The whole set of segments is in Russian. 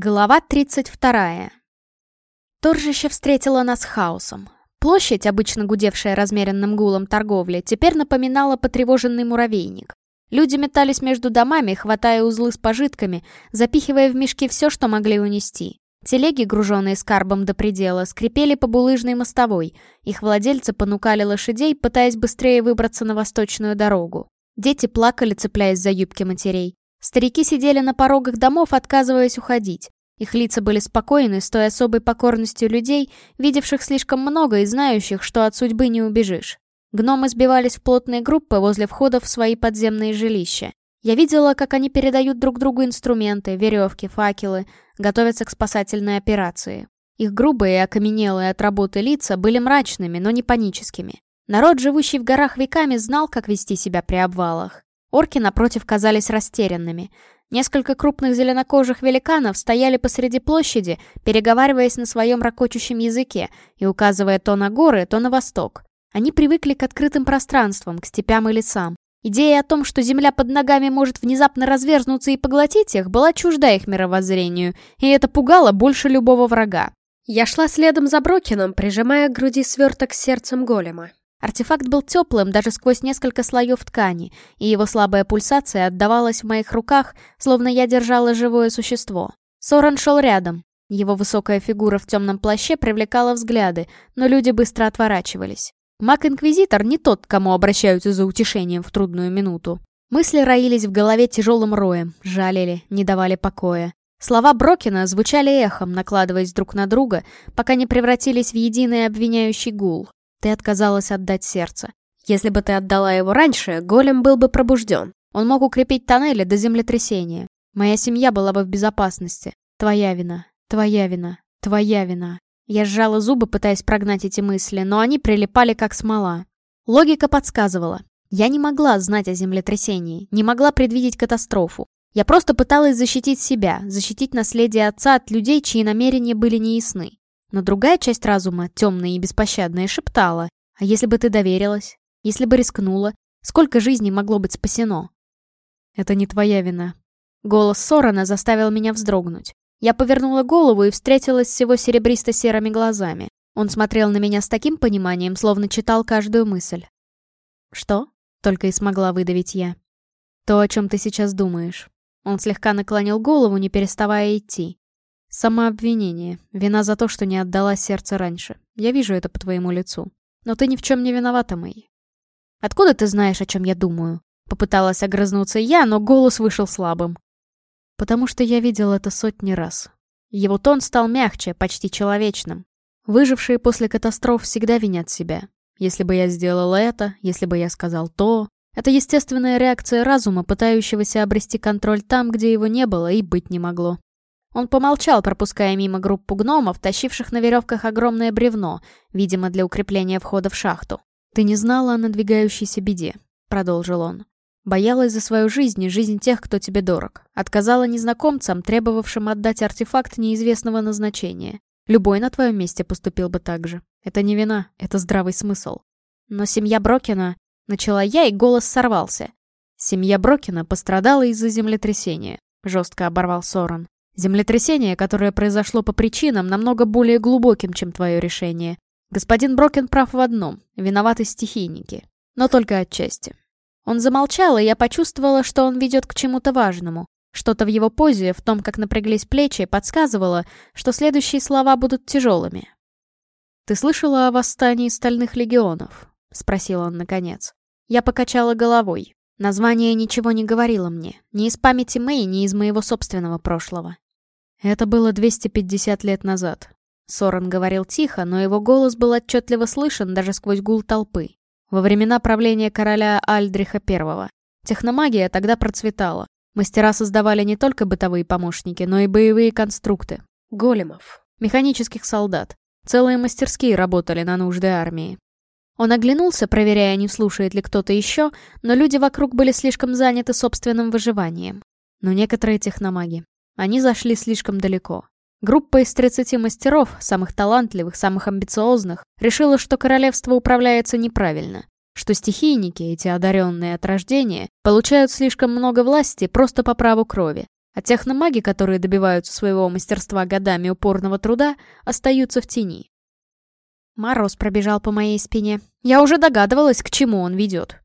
Глава 32. Торжище встретило нас хаосом. Площадь, обычно гудевшая размеренным гулом торговли, теперь напоминала потревоженный муравейник. Люди метались между домами, хватая узлы с пожитками, запихивая в мешки все, что могли унести. Телеги, груженные скарбом до предела, скрипели по булыжной мостовой. Их владельцы понукали лошадей, пытаясь быстрее выбраться на восточную дорогу. Дети плакали, цепляясь за юбки матерей. Старики сидели на порогах домов, отказываясь уходить. Их лица были спокойны с той особой покорностью людей, видевших слишком много и знающих, что от судьбы не убежишь. Гномы сбивались в плотные группы возле входов в свои подземные жилища. Я видела, как они передают друг другу инструменты, веревки, факелы, готовятся к спасательной операции. Их грубые и окаменелые от работы лица были мрачными, но не паническими. Народ, живущий в горах веками, знал, как вести себя при обвалах. Орки, напротив, казались растерянными. Несколько крупных зеленокожих великанов стояли посреди площади, переговариваясь на своем ракочущем языке и указывая то на горы, то на восток. Они привыкли к открытым пространствам, к степям и лесам. Идея о том, что земля под ногами может внезапно разверзнуться и поглотить их, была чужда их мировоззрению, и это пугало больше любого врага. Я шла следом за Брокином, прижимая к груди сверток с сердцем голема. Артефакт был теплым даже сквозь несколько слоев ткани, и его слабая пульсация отдавалась в моих руках, словно я держала живое существо. Соран шел рядом. Его высокая фигура в темном плаще привлекала взгляды, но люди быстро отворачивались. Маг-инквизитор не тот, кому обращаются за утешением в трудную минуту. Мысли роились в голове тяжелым роем, жалили, не давали покоя. Слова Брокина звучали эхом, накладываясь друг на друга, пока не превратились в единый обвиняющий гул. Ты отказалась отдать сердце. Если бы ты отдала его раньше, голем был бы пробужден. Он мог укрепить тоннели до землетрясения. Моя семья была бы в безопасности. Твоя вина, твоя вина, твоя вина. Я сжала зубы, пытаясь прогнать эти мысли, но они прилипали как смола. Логика подсказывала. Я не могла знать о землетрясении, не могла предвидеть катастрофу. Я просто пыталась защитить себя, защитить наследие отца от людей, чьи намерения были неясны. Но другая часть разума, темная и беспощадная, шептала. А если бы ты доверилась? Если бы рискнула? Сколько жизней могло быть спасено? Это не твоя вина. Голос Сорона заставил меня вздрогнуть. Я повернула голову и встретилась с его серебристо-серыми глазами. Он смотрел на меня с таким пониманием, словно читал каждую мысль. «Что?» — только и смогла выдавить я. «То, о чем ты сейчас думаешь». Он слегка наклонил голову, не переставая идти. Самообвинение. Вина за то, что не отдала сердце раньше. Я вижу это по твоему лицу. Но ты ни в чем не виновата, Мэй. Откуда ты знаешь, о чем я думаю? Попыталась огрызнуться я, но голос вышел слабым. Потому что я видел это сотни раз. Его тон стал мягче, почти человечным. Выжившие после катастроф всегда винят себя. Если бы я сделал это, если бы я сказал то... Это естественная реакция разума, пытающегося обрести контроль там, где его не было и быть не могло. Он помолчал, пропуская мимо группу гномов, тащивших на веревках огромное бревно, видимо, для укрепления входа в шахту. «Ты не знала о надвигающейся беде», — продолжил он. «Боялась за свою жизнь и жизнь тех, кто тебе дорог. Отказала незнакомцам, требовавшим отдать артефакт неизвестного назначения. Любой на твоем месте поступил бы так же. Это не вина, это здравый смысл. Но семья Брокина... Начала я, и голос сорвался. Семья Брокина пострадала из-за землетрясения. Жестко оборвал Соран. Землетрясение, которое произошло по причинам, намного более глубоким, чем твое решение. Господин Брокен прав в одном — виноваты стихийники. Но только отчасти. Он замолчал, и я почувствовала, что он ведет к чему-то важному. Что-то в его позе, в том, как напряглись плечи, подсказывало, что следующие слова будут тяжелыми. «Ты слышала о восстании Стальных Легионов?» — спросил он наконец. Я покачала головой. Название ничего не говорило мне. Ни из памяти Мэй, ни из моего собственного прошлого. Это было 250 лет назад. Сорен говорил тихо, но его голос был отчетливо слышен даже сквозь гул толпы. Во времена правления короля Альдриха I. Техномагия тогда процветала. Мастера создавали не только бытовые помощники, но и боевые конструкты. Големов. Механических солдат. Целые мастерские работали на нужды армии. Он оглянулся, проверяя, не слушает ли кто-то еще, но люди вокруг были слишком заняты собственным выживанием. Но некоторые техномаги. Они зашли слишком далеко. Группа из 30 мастеров, самых талантливых, самых амбициозных, решила, что королевство управляется неправильно, что стихийники, эти одаренные от рождения, получают слишком много власти просто по праву крови, А техномаги, которые добиваются своего мастерства годами упорного труда, остаются в тени. Мороз пробежал по моей спине. Я уже догадывалась, к чему он ведет.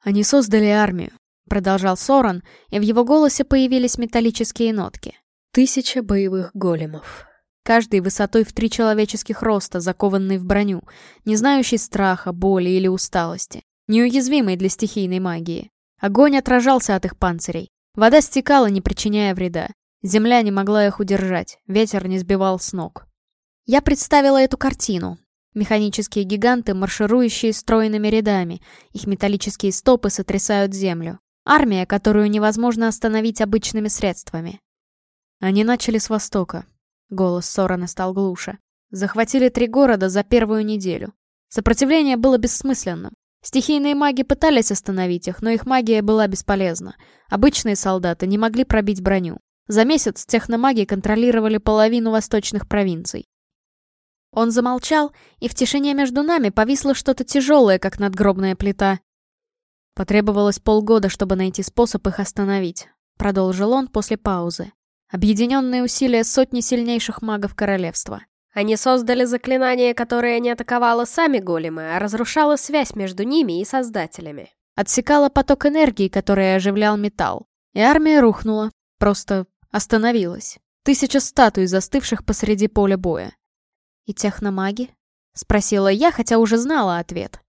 «Они создали армию», — продолжал Соран, и в его голосе появились металлические нотки. «Тысяча боевых големов». Каждый высотой в три человеческих роста, закованный в броню, не знающий страха, боли или усталости, неуязвимый для стихийной магии. Огонь отражался от их панцирей. Вода стекала, не причиняя вреда. Земля не могла их удержать, ветер не сбивал с ног. Я представила эту картину. Механические гиганты, марширующие стройными рядами. Их металлические стопы сотрясают землю. Армия, которую невозможно остановить обычными средствами. Они начали с востока. Голос Сорана стал глуше. Захватили три города за первую неделю. Сопротивление было бессмысленным. Стихийные маги пытались остановить их, но их магия была бесполезна. Обычные солдаты не могли пробить броню. За месяц техномаги контролировали половину восточных провинций. Он замолчал, и в тишине между нами повисло что-то тяжелое, как надгробная плита. Потребовалось полгода, чтобы найти способ их остановить. Продолжил он после паузы. Объединенные усилия сотни сильнейших магов королевства. Они создали заклинание, которое не атаковало сами големы, а разрушало связь между ними и создателями. Отсекало поток энергии, который оживлял металл. И армия рухнула. Просто остановилась. Тысяча статуй, застывших посреди поля боя. «И техномаги?» — спросила я, хотя уже знала ответ.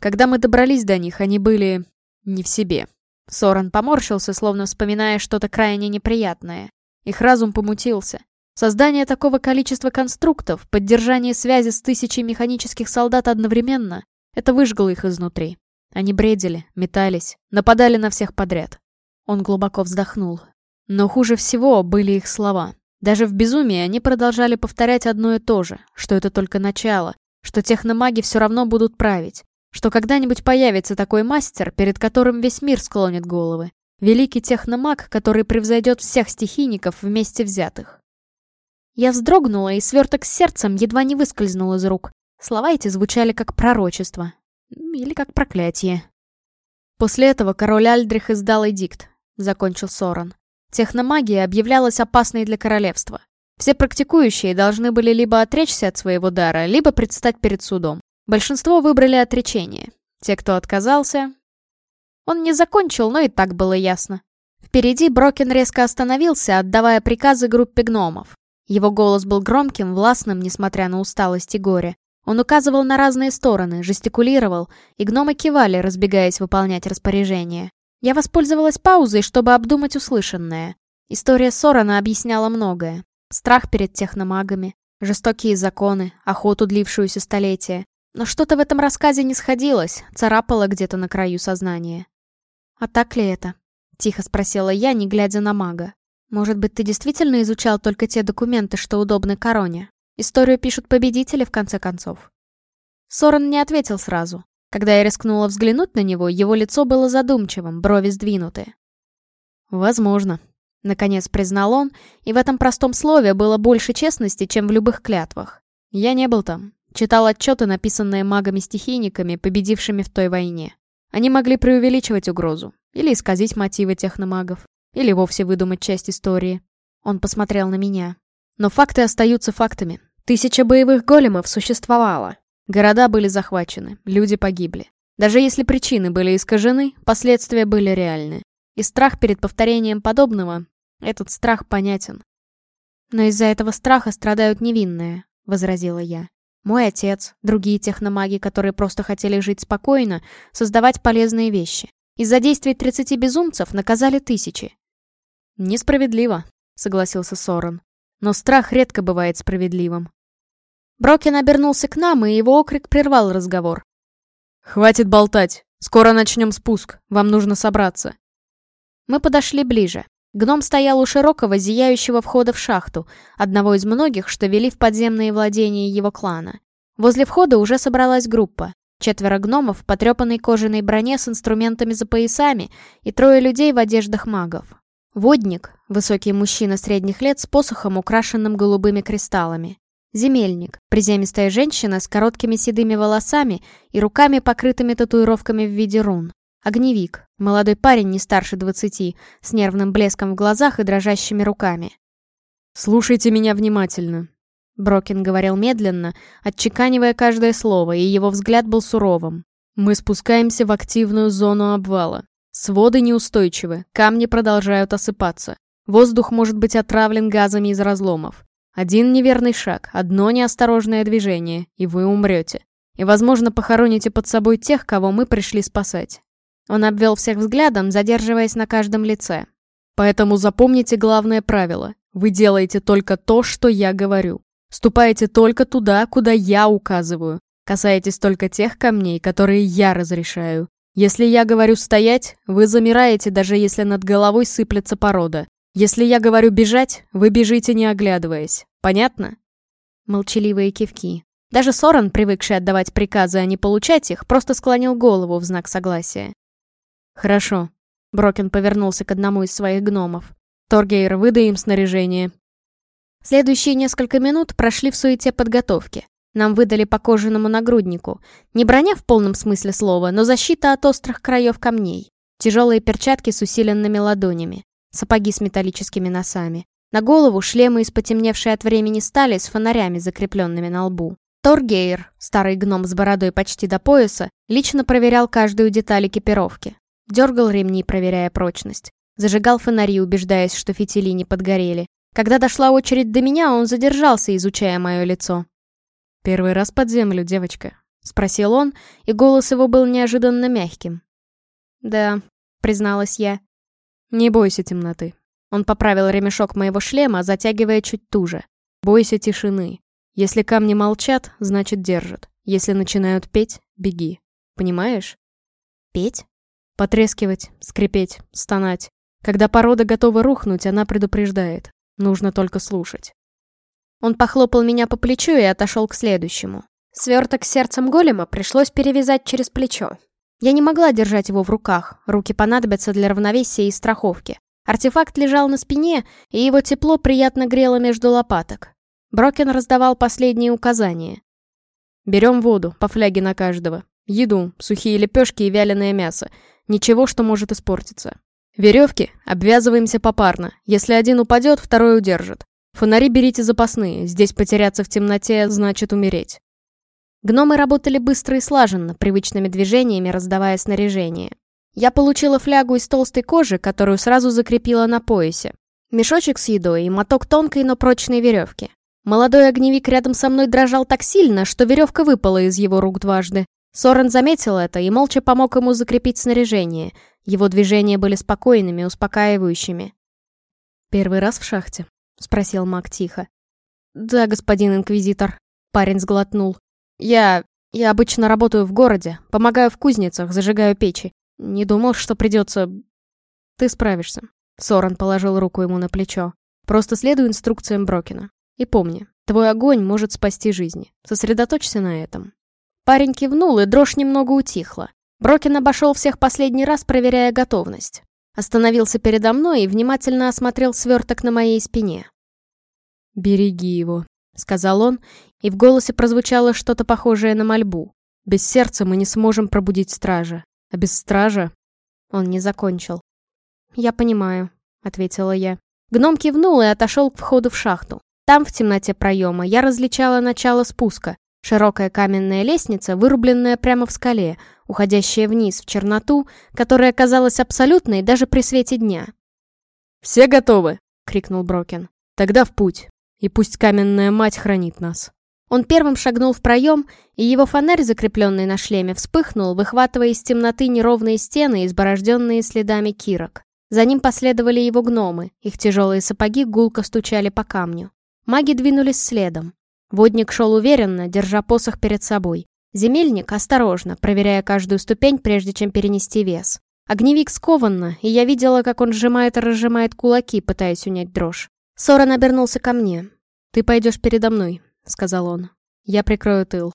Когда мы добрались до них, они были... не в себе. Соран поморщился, словно вспоминая что-то крайне неприятное. Их разум помутился. Создание такого количества конструктов, поддержание связи с тысячей механических солдат одновременно — это выжгло их изнутри. Они бредили, метались, нападали на всех подряд. Он глубоко вздохнул. Но хуже всего были их слова. Даже в безумии они продолжали повторять одно и то же, что это только начало, что техномаги все равно будут править, что когда-нибудь появится такой мастер, перед которым весь мир склонит головы. Великий техномаг, который превзойдет всех стихийников вместе взятых. Я вздрогнула, и сверток с сердцем едва не выскользнул из рук. Слова эти звучали как пророчество. Или как проклятие. После этого король Альдрих издал эдикт, закончил Соран. Техномагия объявлялась опасной для королевства. Все практикующие должны были либо отречься от своего дара, либо предстать перед судом. Большинство выбрали отречение. Те, кто отказался... Он не закончил, но и так было ясно. Впереди Брокен резко остановился, отдавая приказы группе гномов. Его голос был громким, властным, несмотря на усталость и горе. Он указывал на разные стороны, жестикулировал, и гномы кивали, разбегаясь выполнять распоряжения. Я воспользовалась паузой, чтобы обдумать услышанное. История Сорана объясняла многое. Страх перед техномагами, жестокие законы, охоту, длившуюся столетия. Но что-то в этом рассказе не сходилось, царапало где-то на краю сознания. «А так ли это?» — тихо спросила я, не глядя на мага. «Может быть, ты действительно изучал только те документы, что удобны короне? Историю пишут победители, в конце концов». Соран не ответил сразу. Когда я рискнула взглянуть на него, его лицо было задумчивым, брови сдвинуты. «Возможно», — наконец признал он, и в этом простом слове было больше честности, чем в любых клятвах. «Я не был там. Читал отчеты, написанные магами-стихийниками, победившими в той войне. Они могли преувеличивать угрозу, или исказить мотивы техномагов, или вовсе выдумать часть истории. Он посмотрел на меня. Но факты остаются фактами. Тысяча боевых големов существовало, Города были захвачены, люди погибли. Даже если причины были искажены, последствия были реальны. И страх перед повторением подобного, этот страх понятен. «Но из-за этого страха страдают невинные», — возразила я. «Мой отец, другие техномаги, которые просто хотели жить спокойно, создавать полезные вещи. Из-за действий 30 безумцев наказали тысячи». «Несправедливо», — согласился Сорен. «Но страх редко бывает справедливым. Брокин обернулся к нам, и его окрик прервал разговор. «Хватит болтать! Скоро начнем спуск. Вам нужно собраться». Мы подошли ближе. Гном стоял у широкого, зияющего входа в шахту, одного из многих, что вели в подземные владения его клана. Возле входа уже собралась группа. Четверо гномов в потрепанной кожаной броне с инструментами за поясами и трое людей в одеждах магов. Водник, высокий мужчина средних лет с посохом, украшенным голубыми кристаллами. Земельник, приземистая женщина с короткими седыми волосами и руками, покрытыми татуировками в виде рун. Огневик, молодой парень не старше двадцати, с нервным блеском в глазах и дрожащими руками. «Слушайте меня внимательно», — Брокин говорил медленно, отчеканивая каждое слово, и его взгляд был суровым. «Мы спускаемся в активную зону обвала. Своды неустойчивы, камни продолжают осыпаться. Воздух может быть отравлен газами из разломов. Один неверный шаг, одно неосторожное движение, и вы умрете. И, возможно, похороните под собой тех, кого мы пришли спасать. Он обвел всех взглядом, задерживаясь на каждом лице. Поэтому запомните главное правило. Вы делаете только то, что я говорю. Ступаете только туда, куда я указываю. Касаетесь только тех камней, которые я разрешаю. Если я говорю стоять, вы замираете, даже если над головой сыплется порода. Если я говорю бежать, вы бежите, не оглядываясь. Понятно? Молчаливые кивки. Даже Соран, привыкший отдавать приказы, а не получать их, просто склонил голову в знак согласия. «Хорошо». Брокен повернулся к одному из своих гномов. «Торгейр, выдай им снаряжение». Следующие несколько минут прошли в суете подготовки. Нам выдали по кожаному нагруднику. Не броня в полном смысле слова, но защита от острых краев камней. Тяжелые перчатки с усиленными ладонями. Сапоги с металлическими носами. На голову шлемы из потемневшей от времени стали с фонарями, закрепленными на лбу. Торгейр, старый гном с бородой почти до пояса, лично проверял каждую деталь экипировки. Дергал ремни, проверяя прочность. Зажигал фонари, убеждаясь, что фитили не подгорели. Когда дошла очередь до меня, он задержался, изучая мое лицо. «Первый раз под землю, девочка?» — спросил он, и голос его был неожиданно мягким. «Да», — призналась я. «Не бойся темноты». Он поправил ремешок моего шлема, затягивая чуть туже. «Бойся тишины. Если камни молчат, значит держат. Если начинают петь, беги. Понимаешь?» «Петь?» Потрескивать, скрипеть, стонать. Когда порода готова рухнуть, она предупреждает. Нужно только слушать. Он похлопал меня по плечу и отошел к следующему. Сверток с сердцем голема пришлось перевязать через плечо. Я не могла держать его в руках, руки понадобятся для равновесия и страховки. Артефакт лежал на спине, и его тепло приятно грело между лопаток. Брокен раздавал последние указания. «Берем воду, по фляге на каждого. Еду, сухие лепешки и вяленое мясо. Ничего, что может испортиться. Веревки обвязываемся попарно. Если один упадет, второй удержит. Фонари берите запасные. Здесь потеряться в темноте значит умереть. Гномы работали быстро и слаженно, привычными движениями раздавая снаряжение. Я получила флягу из толстой кожи, которую сразу закрепила на поясе. Мешочек с едой и моток тонкой, но прочной веревки. Молодой огневик рядом со мной дрожал так сильно, что веревка выпала из его рук дважды. Сорен заметил это и молча помог ему закрепить снаряжение. Его движения были спокойными, успокаивающими. «Первый раз в шахте?» — спросил маг тихо. «Да, господин инквизитор», — парень сглотнул. «Я... я обычно работаю в городе, помогаю в кузницах, зажигаю печи. Не думал, что придется...» «Ты справишься», — Сорен положил руку ему на плечо. «Просто следуй инструкциям Брокина. И помни, твой огонь может спасти жизни. Сосредоточься на этом». Парень кивнул, и дрожь немного утихла. Брокин обошел всех последний раз, проверяя готовность. Остановился передо мной и внимательно осмотрел сверток на моей спине. «Береги его», — сказал он, и в голосе прозвучало что-то похожее на мольбу. «Без сердца мы не сможем пробудить стража, а без стража...» Он не закончил. «Я понимаю», — ответила я. Гном кивнул и отошел к входу в шахту. Там, в темноте проема, я различала начало спуска, Широкая каменная лестница, вырубленная прямо в скале, уходящая вниз в черноту, которая казалась абсолютной даже при свете дня. «Все готовы?» — крикнул Брокен. «Тогда в путь, и пусть каменная мать хранит нас». Он первым шагнул в проем, и его фонарь, закрепленный на шлеме, вспыхнул, выхватывая из темноты неровные стены, изборожденные следами кирок. За ним последовали его гномы, их тяжелые сапоги гулко стучали по камню. Маги двинулись следом. Водник шел уверенно, держа посох перед собой. Земельник осторожно, проверяя каждую ступень, прежде чем перенести вес. Огневик скованно, и я видела, как он сжимает и разжимает кулаки, пытаясь унять дрожь. Соран обернулся ко мне. «Ты пойдешь передо мной», — сказал он. «Я прикрою тыл».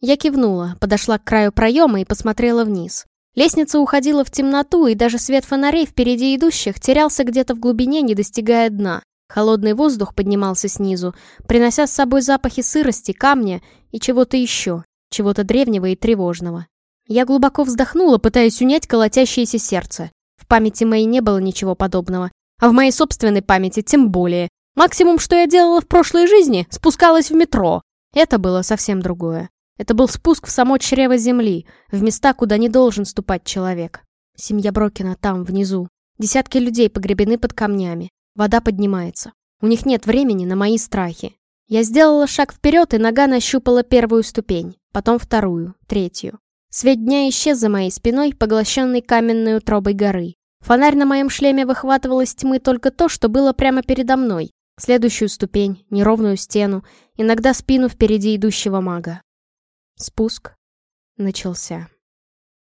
Я кивнула, подошла к краю проема и посмотрела вниз. Лестница уходила в темноту, и даже свет фонарей впереди идущих терялся где-то в глубине, не достигая дна. Холодный воздух поднимался снизу, принося с собой запахи сырости, камня и чего-то еще, чего-то древнего и тревожного. Я глубоко вздохнула, пытаясь унять колотящееся сердце. В памяти моей не было ничего подобного. А в моей собственной памяти тем более. Максимум, что я делала в прошлой жизни, спускалась в метро. Это было совсем другое. Это был спуск в само чрево земли, в места, куда не должен ступать человек. Семья Брокина там, внизу. Десятки людей погребены под камнями. Вода поднимается. У них нет времени на мои страхи. Я сделала шаг вперед, и нога нащупала первую ступень, потом вторую, третью. Свет дня исчез за моей спиной, поглощенный каменной утробой горы. Фонарь на моем шлеме выхватывал из тьмы только то, что было прямо передо мной. Следующую ступень, неровную стену, иногда спину впереди идущего мага. Спуск начался.